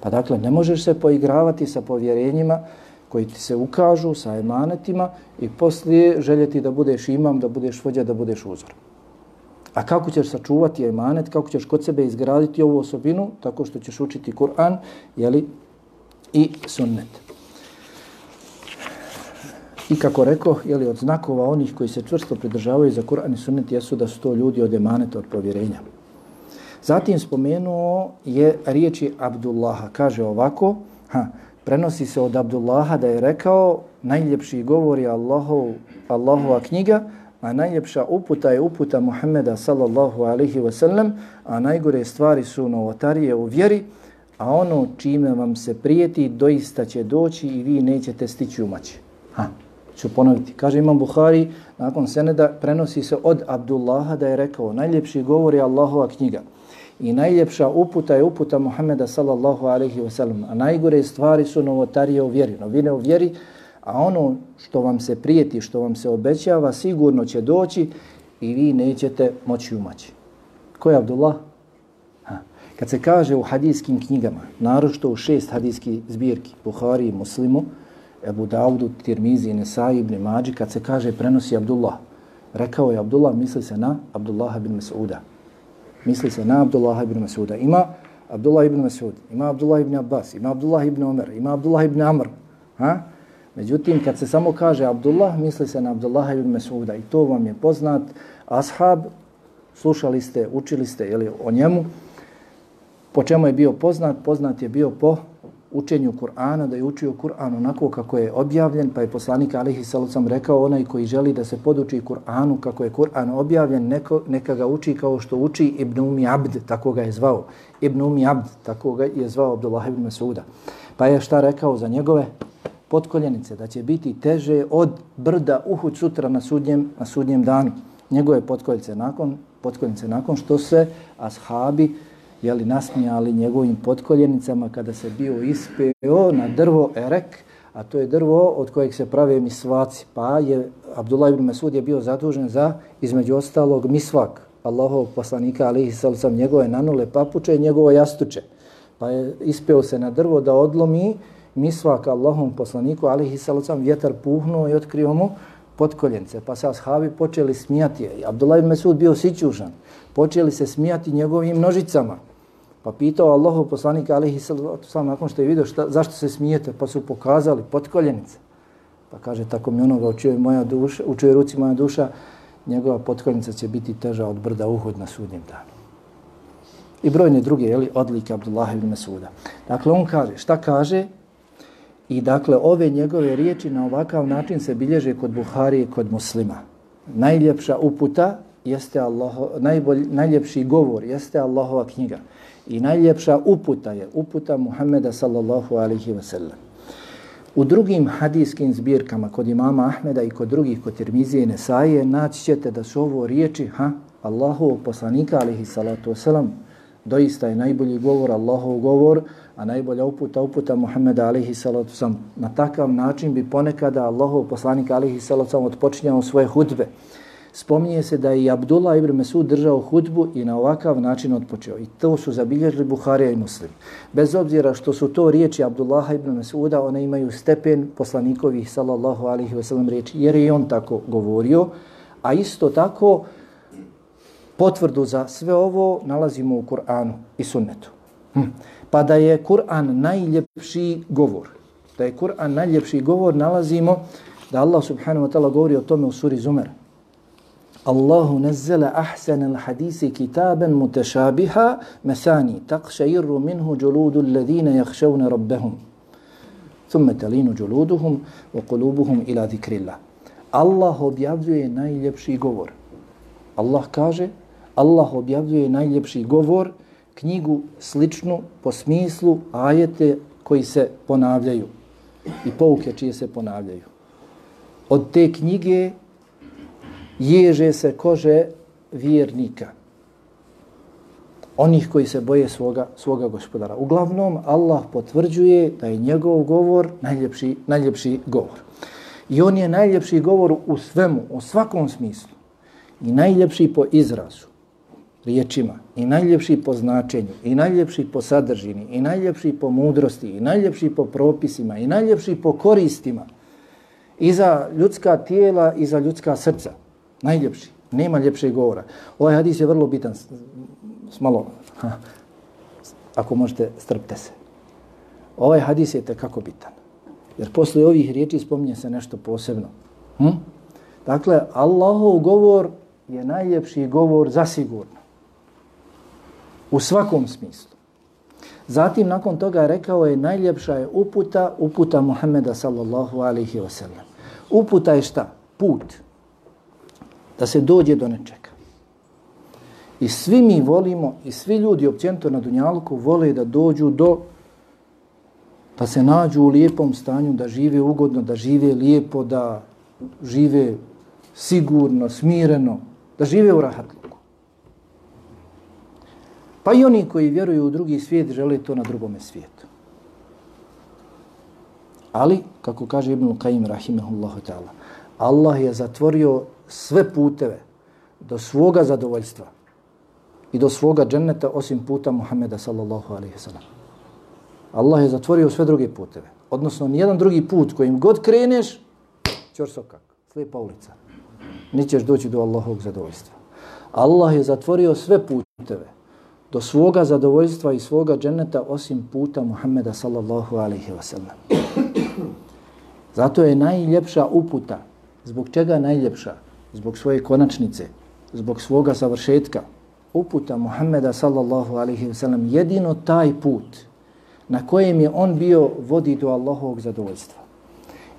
Pa dakle, ne možeš se poigravati sa povjerenjima koji ti se ukažu, sa emanetima i poslije željeti da budeš imam, da budeš vođa, da budeš uzor. A kako ćeš sačuvati emanet, kako ćeš kod sebe izgraditi ovu osobinu, tako što ćeš učiti Kur'an jeli, i sunnet. I kako rekao, jeli, od znakova onih koji se čvrsto pridržavaju za Kur'an i sunnet jesu da su to ljudi od emaneta, od povjerenja. Zatim spomenuo je riječi Abdullaha. Kaže ovako, ha, prenosi se od Abdullaha da je rekao najljepši govor je Allahov, Allahova knjiga, a najljepša uputa je uputa Muhammeda sallallahu alaihi wa sallam, a najgore stvari su novotarije u vjeri, a ono čime vam se prijeti doista će doći i vi nećete stići umaći. Ha, ću ponoviti. Kaže Imam Buhari, nakon seneda prenosi se od Abdullaha da je rekao najljepši govor je Allahova knjiga i najljepša uputa je uputa Muhammeda sallallahu alaihi wa sallam, a najgore stvari su novotarije u vjeri. Novine u vjeri, a ono što vam se prijeti, što vam se obećava, sigurno će doći i vi nećete moći umaći. Ko je Abdullah? Ha. Kad se kaže u hadijskim knjigama, narošto u šest hadijskih zbirki, Buhari i Muslimu, Ebu Daudu, Tirmizi, Nesai, Ibn Mađi, kad se kaže prenosi Abdullah, rekao je Abdullah, misli se na Abdullah ibn Mas'uda. Misli se na Abdullah ibn Mas'uda. Ima Abdullah ibn Mas'ud, ima Abdullah ibn Abbas, ima Abdullah ibn Omer, ima Abdullah ibn Amr. Ha? Međutim, kad se samo kaže Abdullah, misli se na Abdullah ibn Mas'uda i to vam je poznat ashab, slušali ste, učili ste jeli, o njemu. Po čemu je bio poznat? Poznat je bio po učenju Kur'ana, da je učio Kur'an onako kako je objavljen, pa je poslanik Alihi Salocam rekao onaj koji želi da se poduči Kur'anu kako je Kur'an objavljen, neko, neka ga uči kao što uči Ibn Umi Abd, tako ga je zvao. Ibn Umi Abd, tako ga je zvao Abdullah ibn Masuda. Pa je šta rekao za njegove potkoljenice, da će biti teže od brda Uhud sutra na sudnjem, na sudnjem danu. Njegove potkoljenice nakon, potkoljenice nakon što se ashabi jeli, nasmijali njegovim potkoljenicama kada se bio ispeo na drvo Erek, a to je drvo od kojeg se prave misvaci. Pa je Abdullah ibn Masud je bio zadužen za, između ostalog, misvak Allahov poslanika, alihi sallam, njegove nanule papuče i njegovo jastuče. Pa je ispeo se na drvo da odlomi misvak Allahom poslaniku, alihi sallam, vjetar puhnuo i otkrio mu potkoljence. Pa se ashabi počeli smijati. Abdullah ibn Masud bio sićužan. Počeli se smijati njegovim nožicama. Pa pitao Allahov poslanika alihi sallam nakon što je vidio šta, zašto se smijete, pa su pokazali potkoljenice. Pa kaže, tako mi onoga učuje, moja duša, učuje ruci moja duša, njegova potkoljenica će biti teža od brda uhod na sudnjem danu. I brojne druge jeli, odlike Abdullah ibn Masuda. Dakle, on kaže, šta kaže? I dakle, ove njegove riječi na ovakav način se bilježe kod Buharije, kod muslima. Najljepša uputa jeste Allaho, najbolj, najljepši govor jeste Allahova knjiga. I najljepša uputa je uputa Muhammeda sallallahu alaihi wa sallam. U drugim hadijskim zbirkama kod imama Ahmeda i kod drugih kod Tirmizije i Nesaije naći ćete da su ovo riječi ha, Allahov poslanika alaihi salatu wasalam. Doista je najbolji govor Allahov govor, a najbolja uputa uputa Muhammeda alaihi salatu wasalam. Na takav način bi ponekada Allahov poslanik alaihi salatu wasalam odpočinjao svoje hudbe spominje se da je i Abdullah ibn Mesud držao hudbu i na ovakav način odpočeo. I to su zabilježili Buharija i Muslim. Bez obzira što su to riječi Abdullaha ibn Mesuda, one imaju stepen poslanikovih sallallahu alihi wasallam riječi, jer je on tako govorio, a isto tako potvrdu za sve ovo nalazimo u Kur'anu i sunnetu. Hm. Pa da je Kur'an najljepši govor, da je Kur'an najljepši govor, nalazimo da Allah subhanahu wa ta'ala govori o tome u suri Zumer. Allahu nazzala ahsana al-hadisi kitaban mutashabiha masani taqshayru minhu juludu alladhina yakhshawna rabbahum. Thumma talinu juluduhum wa qulubuhum ila dhikrillah. Allah objavljuje najljepši govor. Allah kaže Allah objavljuje najljepši govor knjigu sličnu po smislu ajete koji se ponavljaju i pouke čije se ponavljaju. Od te knjige ježe se kože vjernika. Onih koji se boje svoga, svoga gospodara. Uglavnom, Allah potvrđuje da je njegov govor najljepši, najljepši govor. I on je najljepši govor u svemu, u svakom smislu. I najljepši po izrazu, riječima, i najljepši po značenju, i najljepši po sadržini, i najljepši po mudrosti, i najljepši po propisima, i najljepši po koristima. I za ljudska tijela, i za ljudska srca. Najljepši. Nema ljepšeg govora. Ovaj hadis je vrlo bitan. Smalo. Ha. Ako možete, strpte se. Ovaj hadis je tekako bitan. Jer posle ovih riječi spominje se nešto posebno. Hm? Dakle, Allahov govor je najljepši govor zasigurno. U svakom smislu. Zatim, nakon toga rekao je najljepša je uputa, uputa Muhammeda sallallahu alaihi wa sallam. Uputa je šta? Put da se dođe do nečega. I svi mi volimo, i svi ljudi općenito na Dunjalku vole da dođu do, da se nađu u lijepom stanju, da žive ugodno, da žive lijepo, da žive sigurno, smireno, da žive u rahatluku. Pa i oni koji vjeruju u drugi svijet žele to na drugome svijetu. Ali, kako kaže Ibn Qaim rahimahullahu ta'ala, Allah je zatvorio sve puteve do svoga zadovoljstva i do svoga dženneta osim puta Muhammeda sallallahu alaihi sallam. Allah je zatvorio sve druge puteve. Odnosno, nijedan drugi put kojim god kreneš, čor sokak, slijepa ulica. Nićeš doći do Allahovog zadovoljstva. Allah je zatvorio sve puteve do svoga zadovoljstva i svoga dženeta osim puta Muhammeda sallallahu alaihi wa sallam. Zato je najljepša uputa. Zbog čega najljepša? Zbog svoje konačnice, zbog svoga završetka. Uputa Muhammeda sallallahu alaihi wa sallam jedino taj put na kojem je on bio vodi do Allahovog zadovoljstva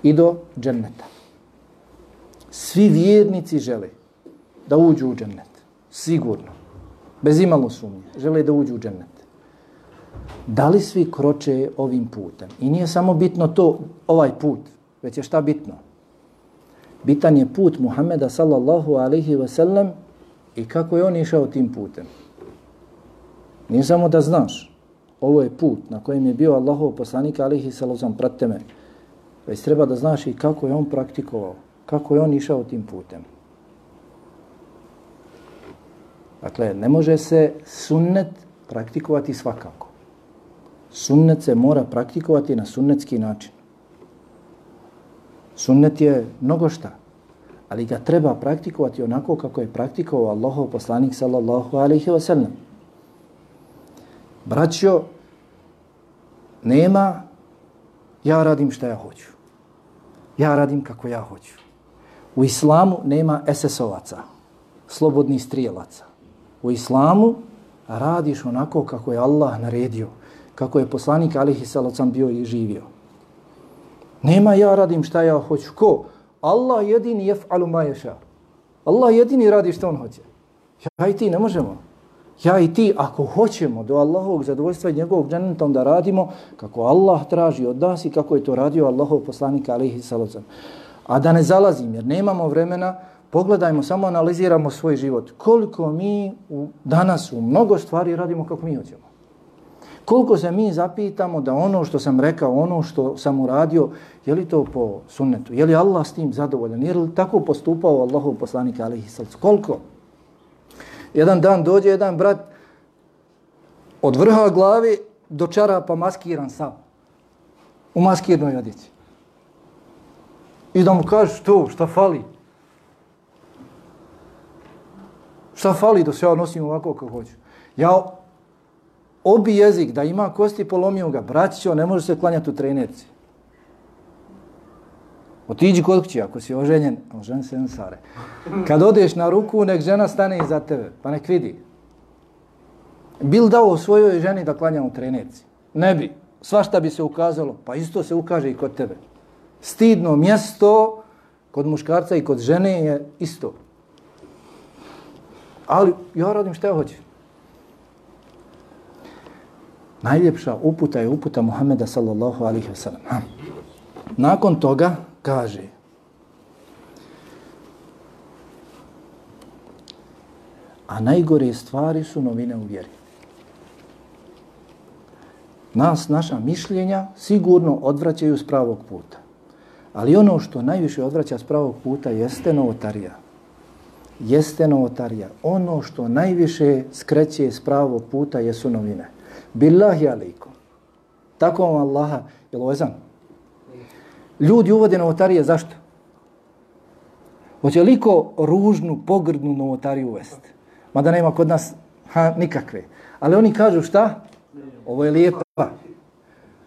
i do dženneta. Svi vjernici žele da uđu u džennet. Sigurno. Bez imalo sumnje. Žele da uđu u džennet. Da li svi kroče ovim putem? I nije samo bitno to, ovaj put, već je šta bitno? Bitan je put Muhammeda sallallahu alaihi wa sallam i kako je on išao tim putem. Nije samo da znaš, ovo je put na kojem je bio Allahov poslanik alaihi sallam, prate me, već treba da znaš i kako je on praktikovao, kako je on išao tim putem. Dakle, ne može se sunnet praktikovati svakako. Sunnet se mora praktikovati na sunnetski način. Sunnet je mnogo šta, ali ga treba praktikovati onako kako je praktikovao Allahov poslanik sallallahu alaihi wa sallam. Braćo, nema ja radim šta ja hoću. Ja radim kako ja hoću. U islamu nema SS-ovaca, slobodnih strijelaca. U islamu radiš onako kako je Allah naredio, kako je poslanik alihi salacom bio i živio. Nema ja radim šta ja hoću. Ko? Allah jedini je fa'alu ma ješa. Allah jedini radi što on hoće. Ja i ti ne možemo. Ja i ti, ako hoćemo do Allahovog zadovoljstva i njegovog dženeta, da radimo kako Allah traži od nas i kako je to radio Allahov poslanik alihi salacom. A da ne zalazim, jer nemamo vremena, pogledajmo, samo analiziramo svoj život. Koliko mi u, danas u mnogo stvari radimo kako mi hoćemo. Koliko se mi zapitamo da ono što sam rekao, ono što sam uradio, je li to po sunnetu? Je li Allah s tim zadovoljan? Je li tako postupao Allahov poslanik alihi salcu? Koliko? Jedan dan dođe jedan brat od vrha glavi do čarapa maskiran sam. U maskirnoj odjeći. I da mu kaže što, šta fali? Šta fali da se ja nosim ovako kako hoću? Ja obi jezik, da ima kosti, polomio ga. Braćo, ne može se klanjati u trenerci. Otiđi kod kući, ako si oženjen, ožen se sare. Kad odeš na ruku, nek žena stane iza tebe, pa nek vidi. Bil dao svojoj ženi da klanja u trenerci? Ne bi. Svašta bi se ukazalo, pa isto se ukaže i kod tebe. Stidno mjesto kod muškarca i kod žene je isto. Ali ja radim šta ja hoću. Najljepša uputa je uputa Muhammeda sallallahu alaihi wa sallam. Nakon toga kaže a najgore stvari su novine u vjeri. Nas, naša mišljenja sigurno odvraćaju s pravog puta. Ali ono što najviše odvraća s pravog puta jeste novotarija. Jeste novotarija. Ono što najviše skreće s pravog puta jesu novine. Billahi alaikum. Tako vam Allaha, je li ovo Ljudi uvode novotarije, zašto? Hoće liko ružnu, pogrdnu novotariju uvesti? Mada nema kod nas ha, nikakve. Ali oni kažu šta? Ovo je lijepa.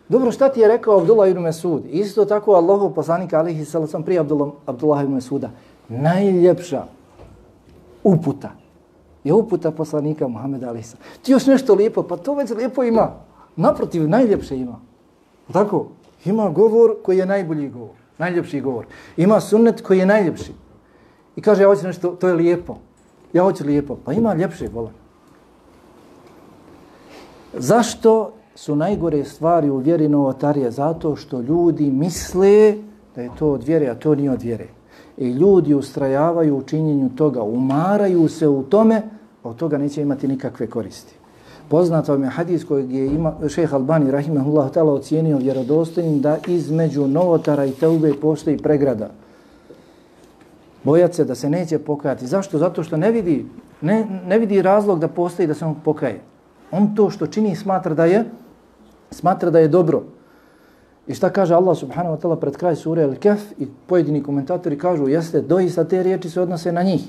Dobro, šta ti je rekao Abdullah ibn Mesud? Isto tako Allahov poslanik alihi sallam prije Abdullah, Abdullah ibn Mesuda. Najljepša uputa je uputa poslanika Muhammeda Alisa. Ti još nešto lijepo, pa to već lijepo ima. Naprotiv, najljepše ima. Tako? Ima govor koji je najbolji govor, najljepši govor. Ima sunnet koji je najljepši. I kaže, ja hoću nešto, to je lijepo. Ja hoću lijepo. Pa ima ljepše, vola. Zašto su najgore stvari u vjeri novotarije? Zato što ljudi misle da je to od vjere, a to nije od vjere. I ljudi ustrajavaju u činjenju toga, umaraju se u tome, a od toga neće imati nikakve koristi. Poznato vam je hadis kojeg je ima, šeha Albani, rahimahullah, ta'ala, ocijenio vjerodostojnim da između novotara i teube postoji pregrada. Bojat se da se neće pokajati. Zašto? Zato što ne vidi, ne, ne vidi razlog da postoji da se on pokaje. On to što čini smatra da je smatra da je dobro. I šta kaže Allah subhanahu wa ta'ala pred kraj sure Al-Kef i pojedini komentatori kažu jeste doista te riječi se odnose na njih.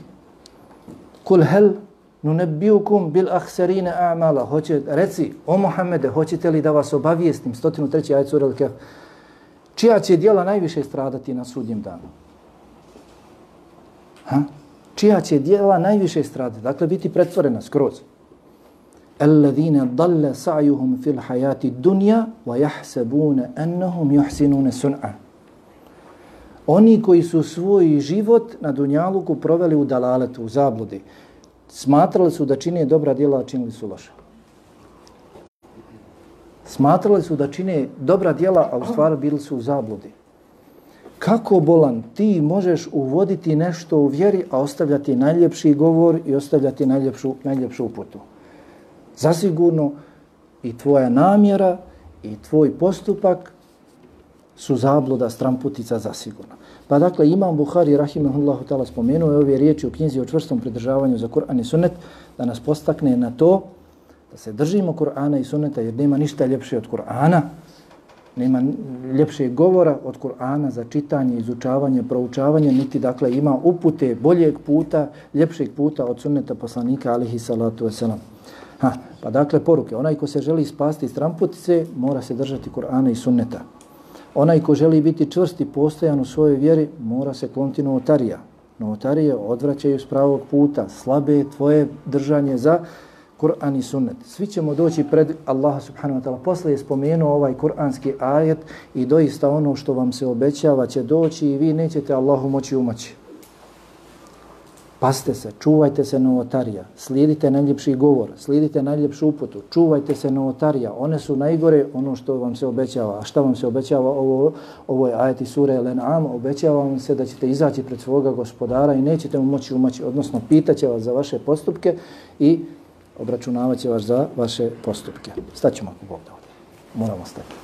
Kul hel nunebbiukum bil ahserine a'mala. Hoće, reci, o Muhammede, hoćete li da vas obavijestim, 103. ajet sura Al-Kef. čija će dijela najviše stradati na sudnjem danu? Ha? Čija će dijela najviše stradati? Dakle, biti pretvorena skroz. الذين ضل سعيهم في الحياة الدنيا ويحسبون أنهم يحسنون سنعا Oni koji su svoj život na Dunjaluku proveli u dalaletu, u zabludi, smatrali su da čine dobra djela, a činili su loša. Smatrali su da čine dobra djela, a u stvari bili su u zabludi. Kako bolan ti možeš uvoditi nešto u vjeri, a ostavljati najljepši govor i ostavljati najljepšu, najljepšu uputu? Zasigurno i tvoja namjera i tvoj postupak su zabluda stramputica zasigurno. Pa dakle, Imam Buhari, rahimahullahu ta'ala, spomenuo je ove riječi u knjizi o čvrstom pridržavanju za Kur'an i Sunnet, da nas postakne na to da se držimo Kur'ana i Sunneta, jer nema ništa ljepše od Kur'ana, nema ljepše govora od Kur'ana za čitanje, izučavanje, proučavanje, niti dakle ima upute boljeg puta, ljepšeg puta od Sunneta poslanika, alihi salatu wasalam. Ha, pa dakle, poruke. Onaj ko se želi spasti iz tramputice, mora se držati Kur'ana i sunneta. Onaj ko želi biti čvrst i postojan u svojoj vjeri, mora se klonti novotarija. Novotarije odvraćaju s pravog puta. Slabe je tvoje držanje za Kur'an i sunnet. Svi ćemo doći pred Allaha subhanahu wa ta'ala. Posle je spomenuo ovaj kur'anski ajet i doista ono što vam se obećava će doći i vi nećete Allahu moći umaći. Paste se, čuvajte se novotarija, slijedite najljepši govor, slijedite najljepšu uputu, čuvajte se novotarija, one su najgore ono što vam se obećava. A šta vam se obećava ovo, ovo je ajeti sure Al-An'am, obećava vam se da ćete izaći pred svoga gospodara i nećete mu moći umaći, odnosno pitaće vas za vaše postupke i obračunavaće vas za vaše postupke. Staćemo ako Bog da Moramo stati.